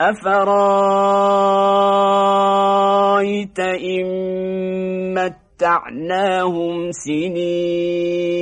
أفرأيت إن متعناهم سنين؟